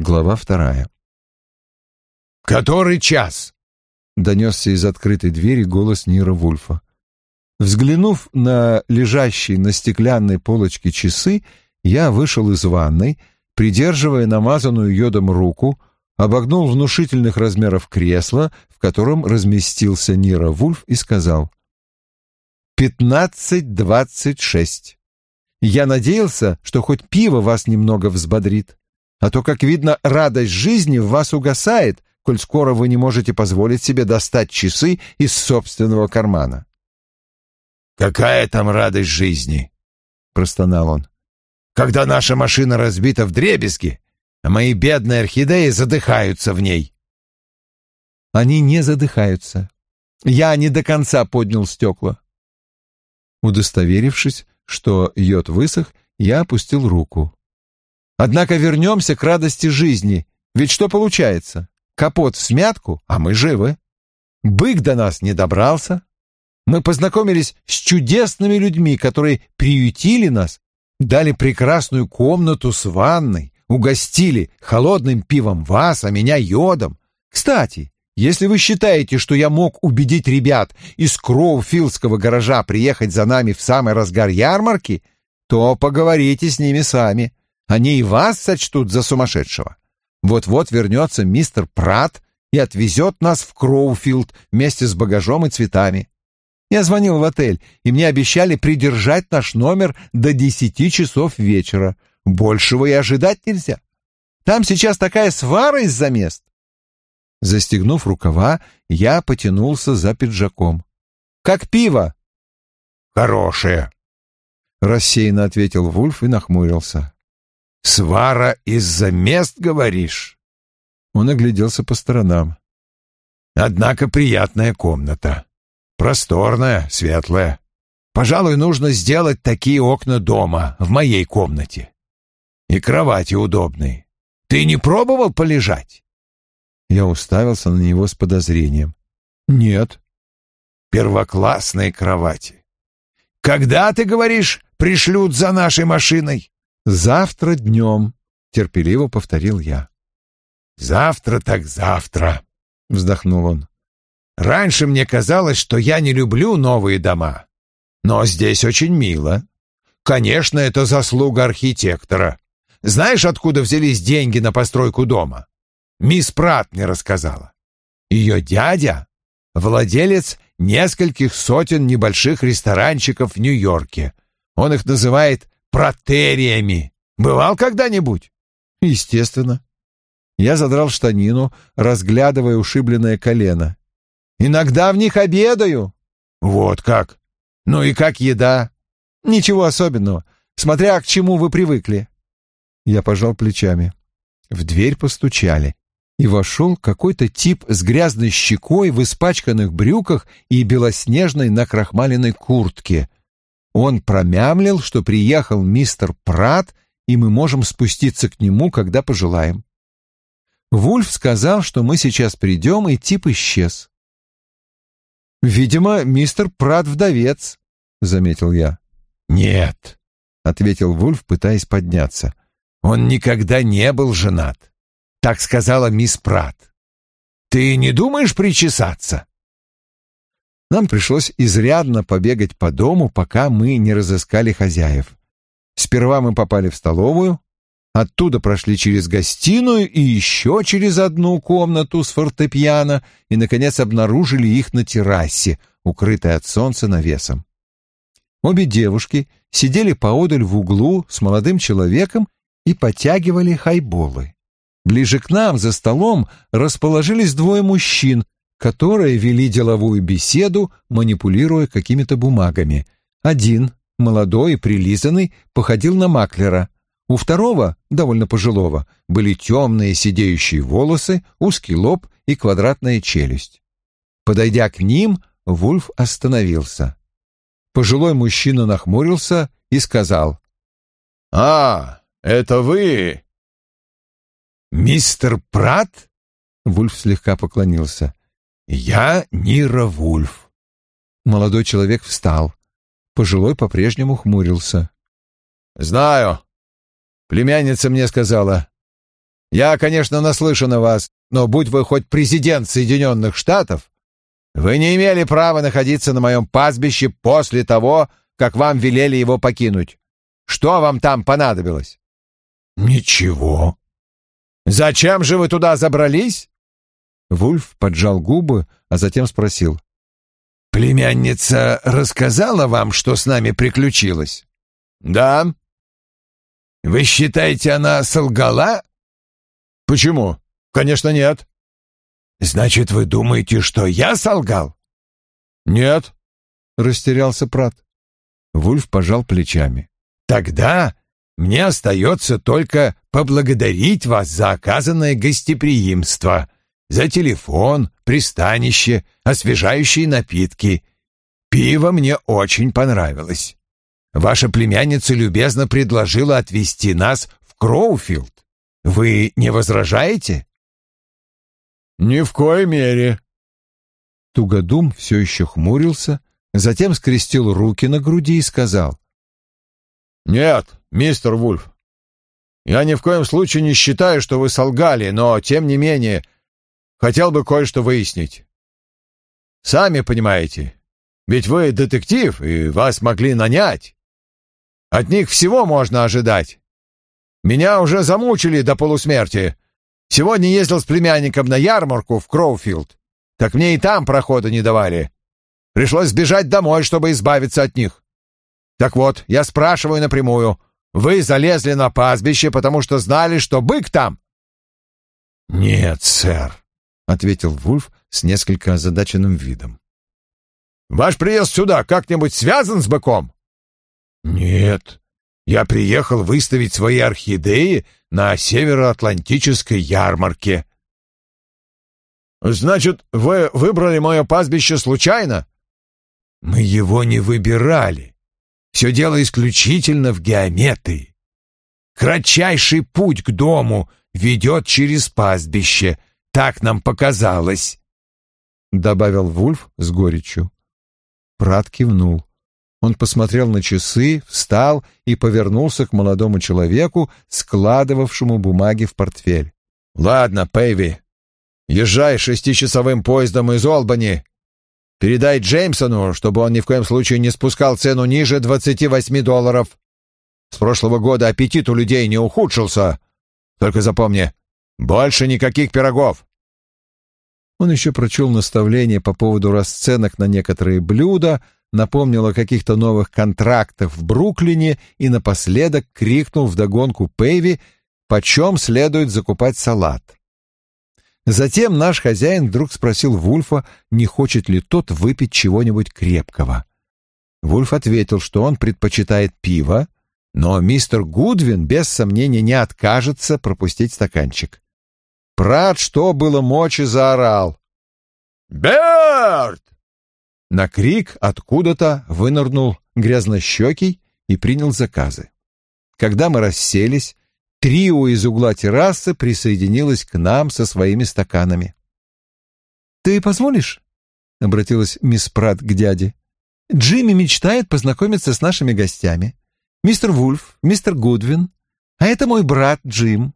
Глава вторая. «Который час?» — донесся из открытой двери голос Нира Вульфа. Взглянув на лежащие на стеклянной полочке часы, я вышел из ванной, придерживая намазанную йодом руку, обогнул внушительных размеров кресло, в котором разместился Нира Вульф, и сказал «Пятнадцать двадцать шесть. Я надеялся, что хоть пиво вас немного взбодрит, а то, как видно, радость жизни в вас угасает, коль скоро вы не можете позволить себе достать часы из собственного кармана». «Какая там радость жизни?» — простонал он. «Когда наша машина разбита в дребезги, а мои бедные орхидеи задыхаются в ней». «Они не задыхаются. Я не до конца поднял стекла». Удостоверившись, что йод высох, я опустил руку. «Однако вернемся к радости жизни. Ведь что получается? Капот в смятку, а мы живы. Бык до нас не добрался, мы познакомились с чудесными людьми, которые приютили нас, дали прекрасную комнату с ванной, угостили холодным пивом вас, а меня йодом. Кстати, если вы считаете, что я мог убедить ребят из Кроуфилдского гаража приехать за нами в самый разгар ярмарки, то поговорите с ними сами. Они и вас сочтут за сумасшедшего. Вот-вот вернется мистер Пратт и отвезет нас в Кроуфилд вместе с багажом и цветами. Я звонил в отель, и мне обещали придержать наш номер до десяти часов вечера. Большего и ожидать нельзя. Там сейчас такая свара из-за мест. Застегнув рукава, я потянулся за пиджаком. «Как пиво?» «Хорошее», — рассеянно ответил Вульф и нахмурился. «Свара из-за мест, говоришь?» Он огляделся по сторонам. «Однако приятная комната. Просторная, светлая. Пожалуй, нужно сделать такие окна дома, в моей комнате. И кровати удобные. Ты не пробовал полежать? Я уставился на него с подозрением. Нет. Первоклассные кровати. Когда, ты говоришь, пришлют за нашей машиной? Завтра днем, терпеливо повторил я. Завтра так завтра, вздохнул он. Раньше мне казалось, что я не люблю новые дома. Но здесь очень мило. Конечно, это заслуга архитектора. Знаешь, откуда взялись деньги на постройку дома? Мисс Пратт мне рассказала. Ее дядя — владелец нескольких сотен небольших ресторанчиков в Нью-Йорке. Он их называет протериями. Бывал когда-нибудь? Естественно. Я задрал штанину, разглядывая ушибленное колено. Иногда в них обедаю. Вот как. Ну и как еда? Ничего особенного, смотря к чему вы привыкли. Я пожал плечами. В дверь постучали, и вошел какой-то тип с грязной щекой в испачканных брюках и белоснежной накрахмаленной куртке. Он промямлил, что приехал мистер Прат, и мы можем спуститься к нему, когда пожелаем. Вульф сказал, что мы сейчас придем, и тип исчез. «Видимо, мистер Прат вдовец», — заметил я. «Нет», — ответил Вульф, пытаясь подняться. «Он никогда не был женат. Так сказала мисс Прат. Ты не думаешь причесаться?» Нам пришлось изрядно побегать по дому, пока мы не разыскали хозяев. Сперва мы попали в столовую, Оттуда прошли через гостиную и еще через одну комнату с фортепиано и, наконец, обнаружили их на террасе, укрытой от солнца навесом. Обе девушки сидели поодаль в углу с молодым человеком и потягивали хайболы. Ближе к нам за столом расположились двое мужчин, которые вели деловую беседу, манипулируя какими-то бумагами. Один, молодой и прилизанный, походил на маклера — у второго, довольно пожилого, были темные сидеющие волосы, узкий лоб и квадратная челюсть. Подойдя к ним, Вульф остановился. Пожилой мужчина нахмурился и сказал. «А, это вы?» «Мистер Прат?» Вульф слегка поклонился. «Я Нира Вульф». Молодой человек встал. Пожилой по-прежнему хмурился. «Знаю. Племянница мне сказала. Я, конечно, наслышан о вас, но будь вы хоть президент Соединенных Штатов, вы не имели права находиться на моем пастбище после того, как вам велели его покинуть. Что вам там понадобилось?» «Ничего». «Зачем же вы туда забрались?» Вульф поджал губы, а затем спросил. «Племянница рассказала вам, что с нами приключилось?» «Да». «Вы считаете, она солгала?» «Почему? Конечно, нет». «Значит, вы думаете, что я солгал?» «Нет», — растерялся Прат. Вульф пожал плечами. «Тогда мне остается только поблагодарить вас за оказанное гостеприимство, за телефон, пристанище, освежающие напитки. Пиво мне очень понравилось. Ваша племянница любезно предложила отвезти нас в Кроуфилд. Вы не возражаете?» «Ни в коей мере». Тугодум все еще хмурился, затем скрестил руки на груди и сказал. «Нет, мистер Вульф, я ни в коем случае не считаю, что вы солгали, но, тем не менее, хотел бы кое-что выяснить. Сами понимаете, ведь вы детектив, и вас могли нанять. От них всего можно ожидать. Меня уже замучили до полусмерти. Сегодня ездил с племянником на ярмарку в Кроуфилд. Так мне и там прохода не давали. Пришлось сбежать домой, чтобы избавиться от них. Так вот, я спрашиваю напрямую. Вы залезли на пастбище, потому что знали, что бык там? Нет, сэр, ответил Вульф с несколько озадаченным видом. Ваш приезд сюда как-нибудь связан с быком? Нет. Я приехал выставить свои орхидеи на североатлантической ярмарке. Значит, вы выбрали мое пастбище случайно? Мы его не выбирали. Все дело исключительно в геометрии. Кратчайший путь к дому ведет через пастбище. Так нам показалось. Добавил Вульф с горечью. Прат кивнул. Он посмотрел на часы, встал и повернулся к молодому человеку, складывавшему бумаги в портфель. «Ладно, Пейви, езжай шестичасовым поездом из Олбани. Передай Джеймсону, чтобы он ни в коем случае не спускал цену ниже двадцати восьми долларов. С прошлого года аппетит у людей не ухудшился. Только запомни, больше никаких пирогов». Он еще прочел наставление по поводу расценок на некоторые блюда — напомнил о каких-то новых контрактах в Бруклине и напоследок крикнул вдогонку Пейви, почем следует закупать салат. Затем наш хозяин вдруг спросил Вульфа, не хочет ли тот выпить чего-нибудь крепкого. Вульф ответил, что он предпочитает пиво, но мистер Гудвин без сомнения не откажется пропустить стаканчик. Прат, что было мочи, заорал. «Берт! На крик откуда-то вынырнул грязнощекий и принял заказы. Когда мы расселись, трио из угла террасы присоединилось к нам со своими стаканами. «Ты позволишь?» — обратилась мисс Пратт к дяде. «Джимми мечтает познакомиться с нашими гостями. Мистер Вульф, мистер Гудвин, а это мой брат Джим».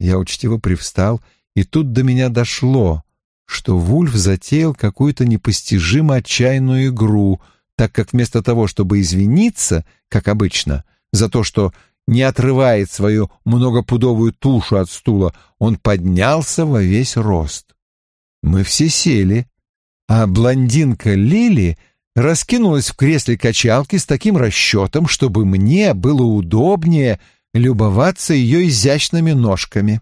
Я учтиво привстал, и тут до меня дошло что Вульф затеял какую-то непостижимо отчаянную игру, так как вместо того, чтобы извиниться, как обычно, за то, что не отрывает свою многопудовую тушу от стула, он поднялся во весь рост. Мы все сели, а блондинка Лили раскинулась в кресле качалки с таким расчетом, чтобы мне было удобнее любоваться ее изящными ножками.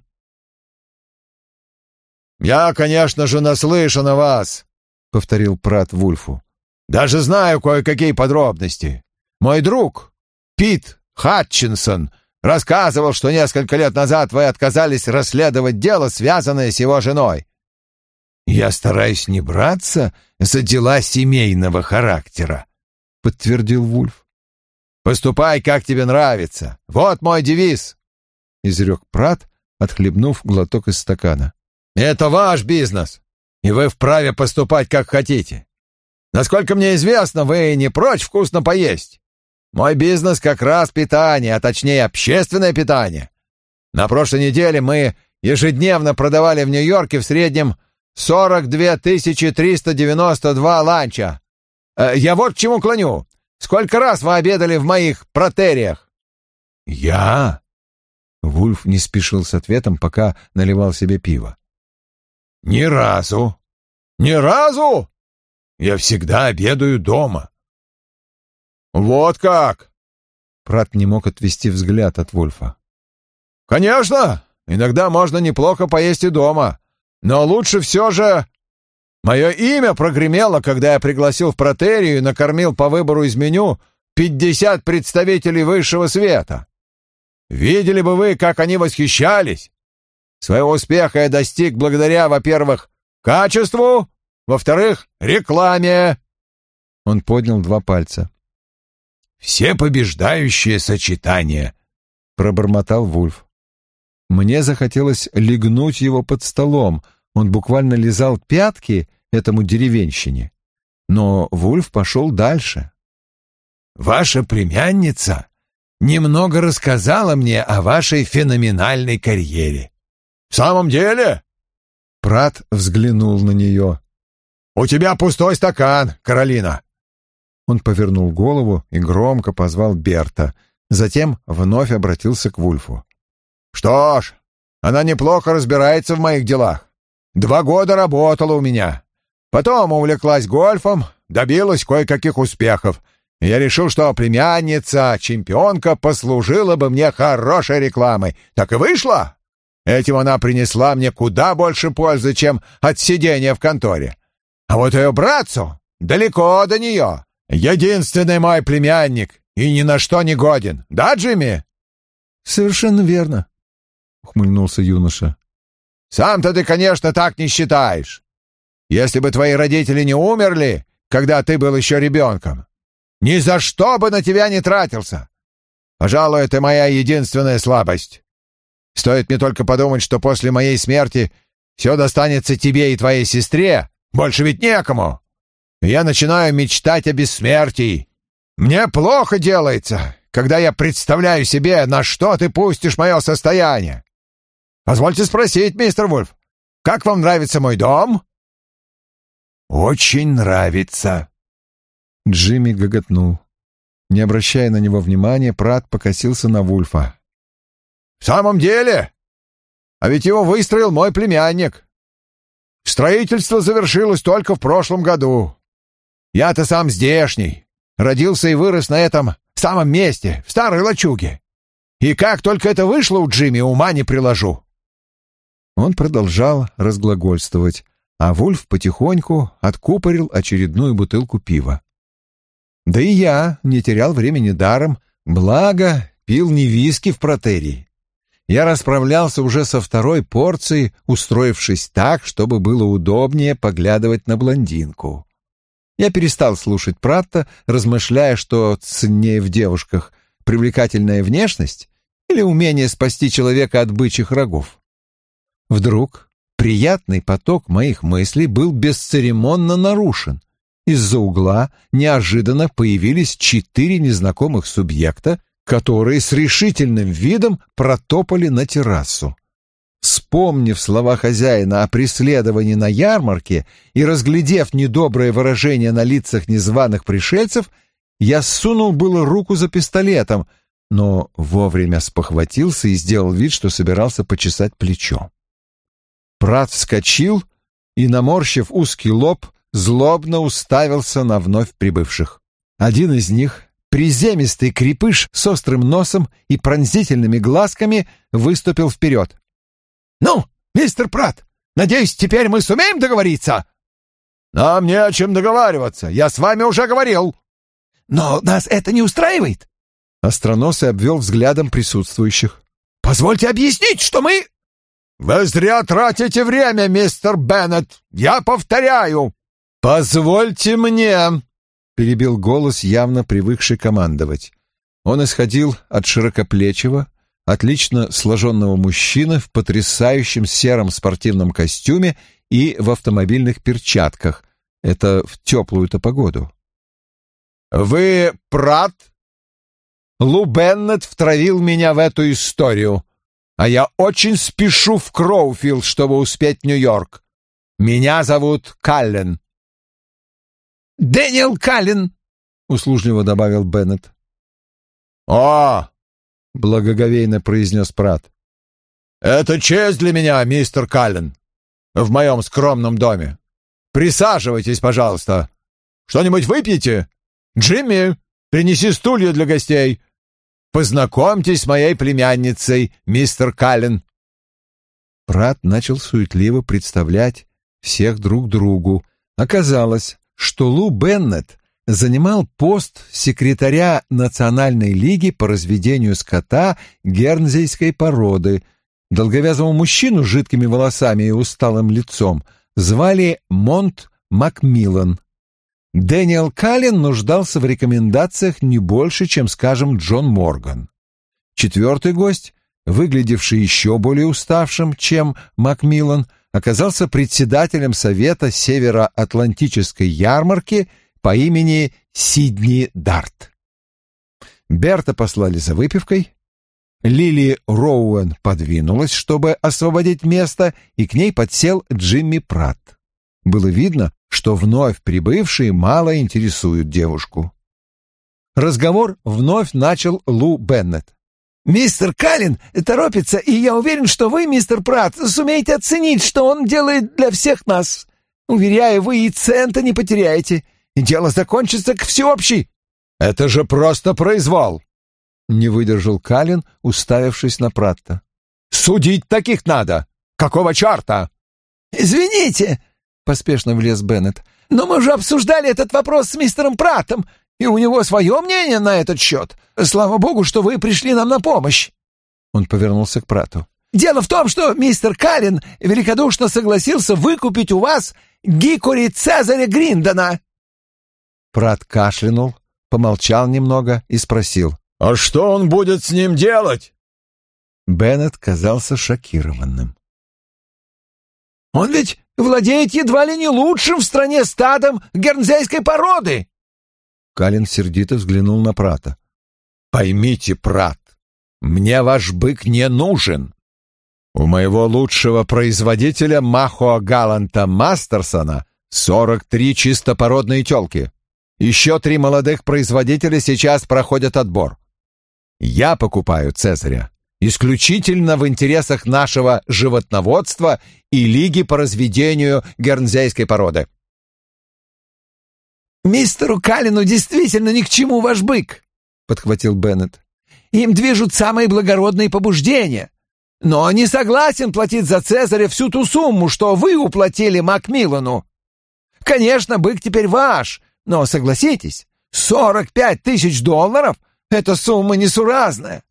«Я, конечно же, наслышан о вас», — повторил Прат Вульфу. «Даже знаю кое-какие подробности. Мой друг, Пит Хатчинсон, рассказывал, что несколько лет назад вы отказались расследовать дело, связанное с его женой». «Я стараюсь не браться за дела семейного характера», — подтвердил Вульф. «Поступай, как тебе нравится. Вот мой девиз», — изрек Прат, отхлебнув глоток из стакана. Это ваш бизнес, и вы вправе поступать, как хотите. Насколько мне известно, вы не прочь вкусно поесть. Мой бизнес как раз питание, а точнее общественное питание. На прошлой неделе мы ежедневно продавали в Нью-Йорке в среднем 42 392 ланча. Э, я вот к чему клоню. Сколько раз вы обедали в моих протериях?» «Я?» Вульф не спешил с ответом, пока наливал себе пиво. «Ни разу. Ни разу? Я всегда обедаю дома». «Вот как!» Прат не мог отвести взгляд от Вульфа. «Конечно! Иногда можно неплохо поесть и дома. Но лучше все же... Мое имя прогремело, когда я пригласил в протерию и накормил по выбору из меню пятьдесят представителей высшего света. Видели бы вы, как они восхищались. Своего успеха я достиг благодаря, во-первых, качеству, во-вторых, рекламе. Он поднял два пальца. «Все побеждающие сочетания», — пробормотал Вульф. Мне захотелось легнуть его под столом. Он буквально лизал пятки этому деревенщине. Но Вульф пошел дальше. «Ваша племянница немного рассказала мне о вашей феноменальной карьере». «В самом деле?» Прат взглянул на нее. «У тебя пустой стакан, Каролина!» Он повернул голову и громко позвал Берта, затем вновь обратился к Вульфу. Что ж, она неплохо разбирается в моих делах. Два года работала у меня. Потом увлеклась гольфом, добилась кое-каких успехов. Я решил, что племянница, чемпионка, послужила бы мне хорошей рекламой. Так и вышло. Этим она принесла мне куда больше пользы, чем от сидения в конторе. А вот ее братцу далеко до нее. Единственный мой племянник и ни на что не годен. Да, Джимми? Совершенно верно, ухмыльнулся юноша. «Сам-то ты, конечно, так не считаешь. Если бы твои родители не умерли, когда ты был еще ребенком, ни за что бы на тебя не тратился. Пожалуй, это моя единственная слабость. Стоит мне только подумать, что после моей смерти все достанется тебе и твоей сестре, больше ведь некому. Я начинаю мечтать о бессмертии. Мне плохо делается, когда я представляю себе, на что ты пустишь мое состояние. Позвольте спросить, мистер Вульф, как вам нравится мой дом?» «Очень нравится». Джимми гоготнул. Не обращая на него внимания, Прат покосился на Вульфа. «В самом деле? А ведь его выстроил мой племянник. Строительство завершилось только в прошлом году. Я-то сам здешний, родился и вырос на этом самом месте, в старой лачуге. И как только это вышло у Джимми, ума не приложу. Он продолжал разглагольствовать, а Вульф потихоньку откупорил очередную бутылку пива. Да и я не терял времени даром, благо пил не виски в протерии. Я расправлялся уже со второй порцией, устроившись так, чтобы было удобнее поглядывать на блондинку. Я перестал слушать Пратта, размышляя, что ценнее в девушках — привлекательная внешность или умение спасти человека от бычьих рогов. Вдруг приятный поток моих мыслей был бесцеремонно нарушен. Из-за угла неожиданно появились четыре незнакомых субъекта, которые с решительным видом протопали на террасу. Вспомнив слова хозяина о преследовании на ярмарке и разглядев недоброе выражение на лицах незваных пришельцев, я сунул было руку за пистолетом, но вовремя спохватился и сделал вид, что собирался почесать плечо. Прат вскочил и, наморщив узкий лоб, злобно уставился на вновь прибывших. Один из них, приземистый крепыш с острым носом и пронзительными глазками, выступил вперед. «Ну, мистер Прат, надеюсь, теперь мы сумеем договориться?» «Нам не о чем договариваться, я с вами уже говорил». «Но нас это не устраивает?» Остроносый обвел взглядом присутствующих. «Позвольте объяснить, что мы...» «Вы зря тратите время, мистер Беннет! Я повторяю!» «Позвольте мне!» — перебил голос, явно привыкший командовать. Он исходил от широкоплечего, отлично сложенного мужчины в потрясающем сером спортивном костюме и в автомобильных перчатках. Это в теплую-то погоду. «Вы Прат?» Лу Беннет втравил меня в эту историю. А я очень спешу в Кроуфилд, чтобы успеть в Нью-Йорк. Меня зовут Каллен». «Дэниел Каллен», — услужливо добавил Беннет. «О!» — благоговейно произнес Прат. «Это честь для меня, мистер Каллен, в моем скромном доме. Присаживайтесь, пожалуйста. Что-нибудь выпьете? Джимми, принеси стулья для гостей. Познакомьтесь с моей племянницей, мистер Каллен». Прат начал суетливо представлять всех друг другу. Оказалось, что Лу Беннет занимал пост секретаря Национальной лиги по разведению скота гернзейской породы. Долговязого мужчину с жидкими волосами и усталым лицом звали Монт Макмиллан. Дэниел Каллен нуждался в рекомендациях не больше, чем, скажем, Джон Морган. Четвертый гость, выглядевший еще более уставшим, чем Макмиллан, оказался председателем Совета Североатлантической ярмарки – по имени Сидни Дарт. Берта послали за выпивкой. Лили Роуэн подвинулась, чтобы освободить место, и к ней подсел Джимми Пратт. Было видно, что вновь прибывшие мало интересуют девушку. Разговор вновь начал Лу Беннет. «Мистер Каллен торопится, и я уверен, что вы, мистер Пратт, сумеете оценить, что он делает для всех нас. Уверяю, вы и цента не потеряете и дело закончится к всеобщей. Это же просто произвол. Не выдержал Калин, уставившись на Пратта. Судить таких надо. Какого черта? Извините, поспешно влез Беннет. Но мы же обсуждали этот вопрос с мистером Праттом, и у него свое мнение на этот счет. Слава богу, что вы пришли нам на помощь. Он повернулся к Прату. Дело в том, что мистер Калин великодушно согласился выкупить у вас гикори Цезаря Гриндона. Прат кашлянул, помолчал немного и спросил. «А что он будет с ним делать?» Беннет казался шокированным. «Он ведь владеет едва ли не лучшим в стране стадом гернзейской породы!» Калин сердито взглянул на Прата. «Поймите, Прат, мне ваш бык не нужен. У моего лучшего производителя Махоа Галанта Мастерсона сорок три чистопородные телки. Еще три молодых производителя сейчас проходят отбор. Я покупаю Цезаря исключительно в интересах нашего животноводства и Лиги по разведению гернзейской породы. «Мистеру Калину действительно ни к чему ваш бык», — подхватил Беннет. «Им движут самые благородные побуждения. Но не согласен платить за Цезаря всю ту сумму, что вы уплатили Макмиллану. Конечно, бык теперь ваш, но согласитесь, 45 тысяч долларов — это сумма несуразная.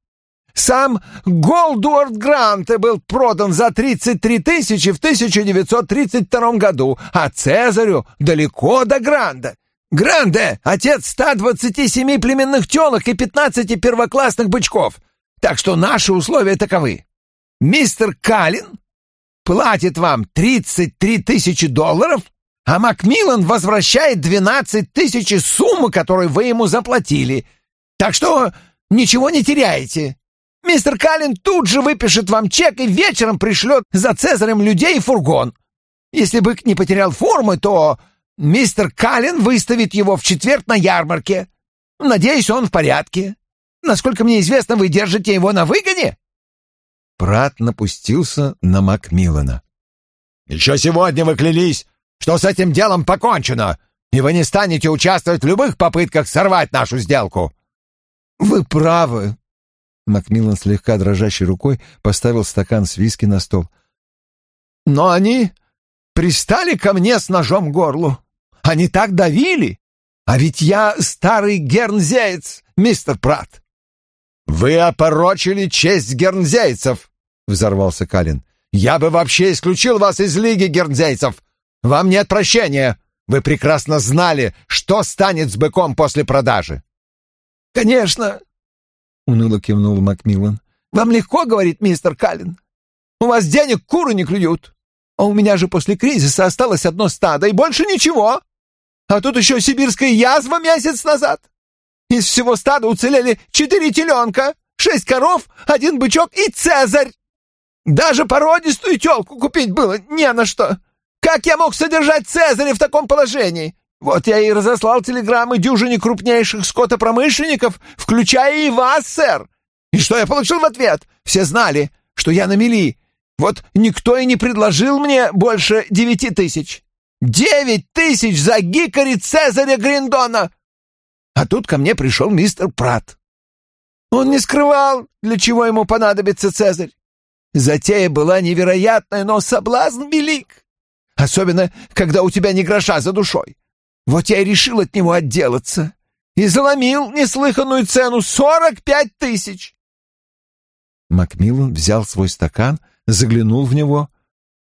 Сам Голдуорд Гранте был продан за 33 тысячи в 1932 году, а Цезарю далеко до Гранда. Гранде — отец 127 племенных телок и 15 первоклассных бычков. Так что наши условия таковы. Мистер Каллин платит вам 33 тысячи долларов — а Макмиллан возвращает двенадцать тысяч суммы, которую вы ему заплатили. Так что ничего не теряете. Мистер Каллен тут же выпишет вам чек и вечером пришлет за Цезарем людей и фургон. Если бык не потерял формы, то мистер Каллен выставит его в четверг на ярмарке. Надеюсь, он в порядке. Насколько мне известно, вы держите его на выгоне?» Прат напустился на Макмиллана. «Еще сегодня вы клялись, что с этим делом покончено, и вы не станете участвовать в любых попытках сорвать нашу сделку». «Вы правы». Макмиллан слегка дрожащей рукой поставил стакан с виски на стол. «Но они пристали ко мне с ножом к горлу. Они так давили. А ведь я старый гернзеец, мистер Пратт». «Вы опорочили честь гернзейцев», — взорвался Калин. «Я бы вообще исключил вас из лиги гернзейцев. Вам нет прощения. Вы прекрасно знали, что станет с быком после продажи. Конечно, уныло кивнул Макмиллан. Вам легко, говорит мистер Каллен. У вас денег куры не клюют. А у меня же после кризиса осталось одно стадо и больше ничего. А тут еще сибирская язва месяц назад. Из всего стада уцелели четыре теленка, шесть коров, один бычок и Цезарь. Даже породистую тёлку купить было не на что. Как я мог содержать Цезаря в таком положении? Вот я и разослал телеграммы дюжине крупнейших скотопромышленников, включая и вас, сэр. И что я получил в ответ? Все знали, что я на мели. Вот никто и не предложил мне больше девяти тысяч. Девять тысяч за гикари Цезаря Гриндона! А тут ко мне пришел мистер Пратт. Он не скрывал, для чего ему понадобится Цезарь. Затея была невероятная, но соблазн велик. Особенно, когда у тебя не гроша за душой. Вот я и решил от него отделаться. И заломил неслыханную цену — сорок пять тысяч. Макмиллан взял свой стакан, заглянул в него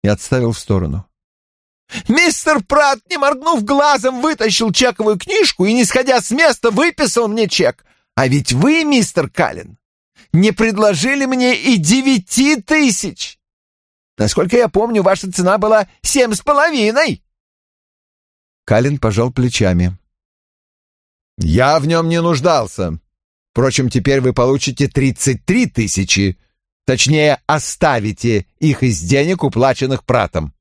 и отставил в сторону. Мистер Пратт, не моргнув глазом, вытащил чековую книжку и, не сходя с места, выписал мне чек. А ведь вы, мистер Каллен, не предложили мне и девяти тысяч. Насколько я помню, ваша цена была семь с половиной. Калин пожал плечами. «Я в нем не нуждался. Впрочем, теперь вы получите тридцать три тысячи. Точнее, оставите их из денег, уплаченных пратом.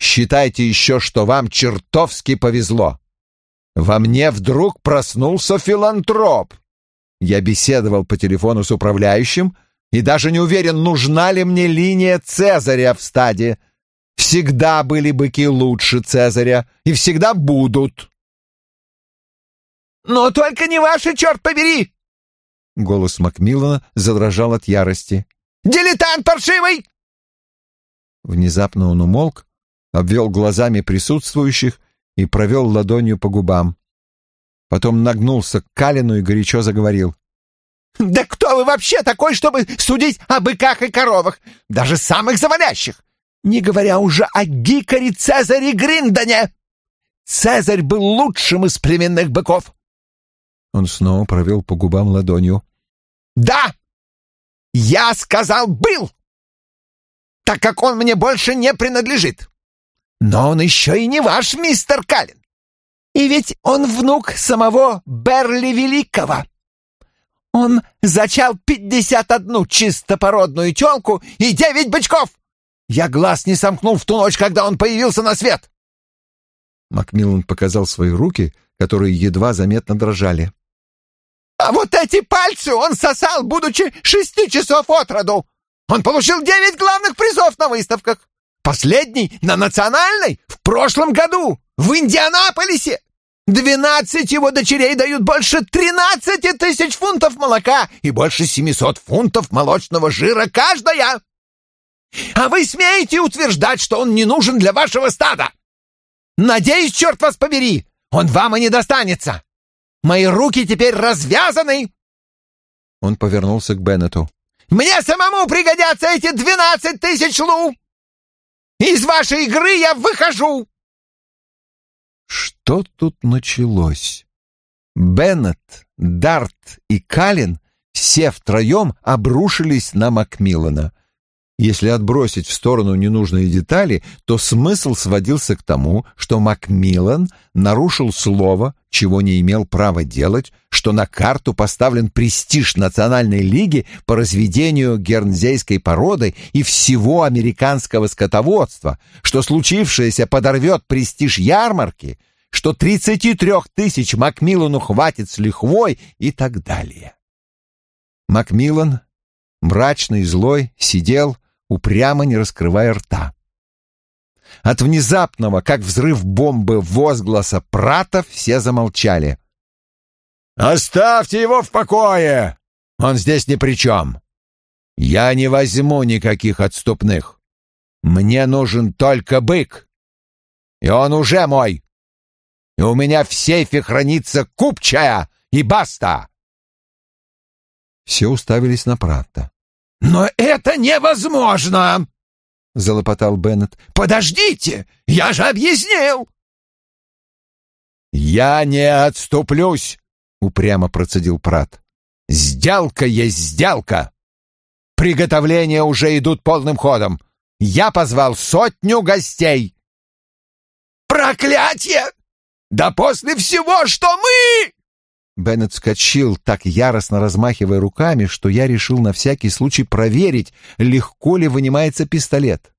Считайте еще, что вам чертовски повезло. Во мне вдруг проснулся филантроп. Я беседовал по телефону с управляющим и даже не уверен, нужна ли мне линия Цезаря в стаде. Всегда были быки лучше Цезаря и всегда будут. «Но только не ваши, черт побери!» Голос Макмиллана задрожал от ярости. «Дилетант паршивый!» Внезапно он умолк, обвел глазами присутствующих и провел ладонью по губам. Потом нагнулся к Калину и горячо заговорил. «Да кто вы вообще такой, чтобы судить о быках и коровах, даже самых завалящих? Не говоря уже о Гикаре Цезаре Гриндоне! Цезарь был лучшим из племенных быков!» Он снова провел по губам ладонью. «Да! Я сказал «был!» так как он мне больше не принадлежит. Но он еще и не ваш мистер Каллен. И ведь он внук самого Берли Великого. Он зачал пятьдесят одну чистопородную тёлку и девять бычков. Я глаз не сомкнул в ту ночь, когда он появился на свет. Макмиллан показал свои руки, которые едва заметно дрожали. А вот эти пальцы он сосал, будучи шести часов от роду. Он получил девять главных призов на выставках. Последний на национальной в прошлом году в Индианаполисе. Двенадцать его дочерей дают больше тринадцати тысяч фунтов молока и больше семисот фунтов молочного жира каждая. А вы смеете утверждать, что он не нужен для вашего стада? Надеюсь, черт вас побери, он вам и не достанется. Мои руки теперь развязаны. Он повернулся к Беннету. Мне самому пригодятся эти двенадцать тысяч лу. Из вашей игры я выхожу. Что тут началось? Беннет, Дарт и Калин все втроем обрушились на Макмиллана. Если отбросить в сторону ненужные детали, то смысл сводился к тому, что Макмиллан нарушил слово, чего не имел права делать, что на карту поставлен престиж Национальной лиги по разведению гернзейской породы и всего американского скотоводства, что случившееся подорвет престиж ярмарки, что 33 тысяч Макмиллану хватит с лихвой и так далее. Макмиллан, мрачный и злой, сидел, упрямо не раскрывая рта. От внезапного, как взрыв бомбы, возгласа Пратов все замолчали. «Оставьте его в покое! Он здесь ни при чем. Я не возьму никаких отступных. Мне нужен только бык. И он уже мой. И у меня в сейфе хранится купчая и баста!» Все уставились на Пратта. «Но это невозможно!» — залопотал Беннет. «Подождите! Я же объяснил!» «Я не отступлюсь!» — упрямо процедил Прат. «Сделка есть сделка! Приготовления уже идут полным ходом. Я позвал сотню гостей!» «Проклятие! Да после всего, что мы...» Беннет вскочил, так яростно размахивая руками, что я решил на всякий случай проверить, легко ли вынимается пистолет.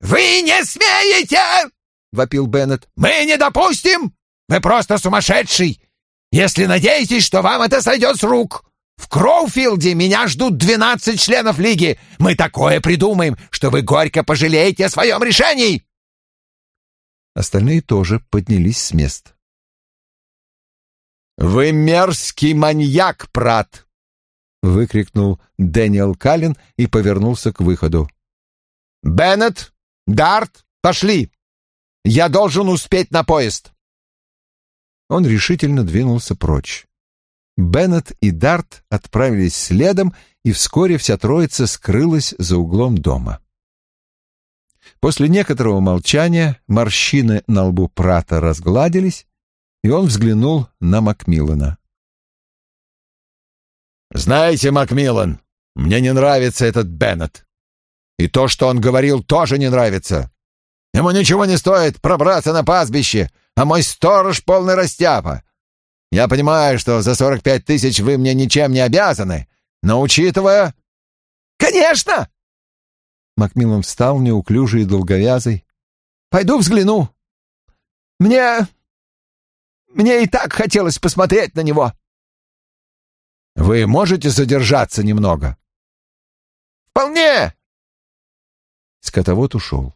«Вы не смеете!» — вопил Беннет. «Мы не допустим! Вы просто сумасшедший! Если надеетесь, что вам это сойдет с рук! В Кроуфилде меня ждут двенадцать членов Лиги! Мы такое придумаем, что вы горько пожалеете о своем решении!» Остальные тоже поднялись с мест. «Вы мерзкий маньяк, Прат!» — выкрикнул Дэниел Каллен и повернулся к выходу. «Беннет, Дарт, пошли! Я должен успеть на поезд!» Он решительно двинулся прочь. Беннет и Дарт отправились следом, и вскоре вся троица скрылась за углом дома. После некоторого молчания морщины на лбу Прата разгладились, и он взглянул на Макмиллана. «Знаете, Макмиллан, мне не нравится этот Беннет. И то, что он говорил, тоже не нравится. Ему ничего не стоит пробраться на пастбище, а мой сторож полный растяпа. Я понимаю, что за сорок пять тысяч вы мне ничем не обязаны, но учитывая...» «Конечно!» Макмиллан встал неуклюжий и долговязый. «Пойду взгляну. Мне мне и так хотелось посмотреть на него. Вы можете задержаться немного? Вполне. Скотовод ушел.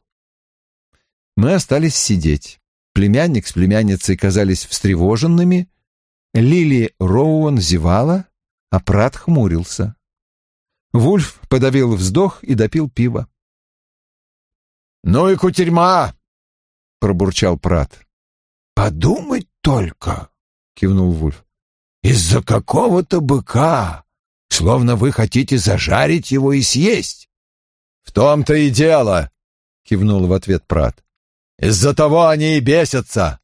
Мы остались сидеть. Племянник с племянницей казались встревоженными. Лили Роуэн зевала, а Прат хмурился. Вульф подавил вздох и допил пиво. «Ну и кутерьма!» — пробурчал Прат. «Подумать только!» — кивнул Вульф. «Из-за какого-то быка! Словно вы хотите зажарить его и съесть!» «В том-то и дело!» — кивнул в ответ Прат. «Из-за того они и бесятся!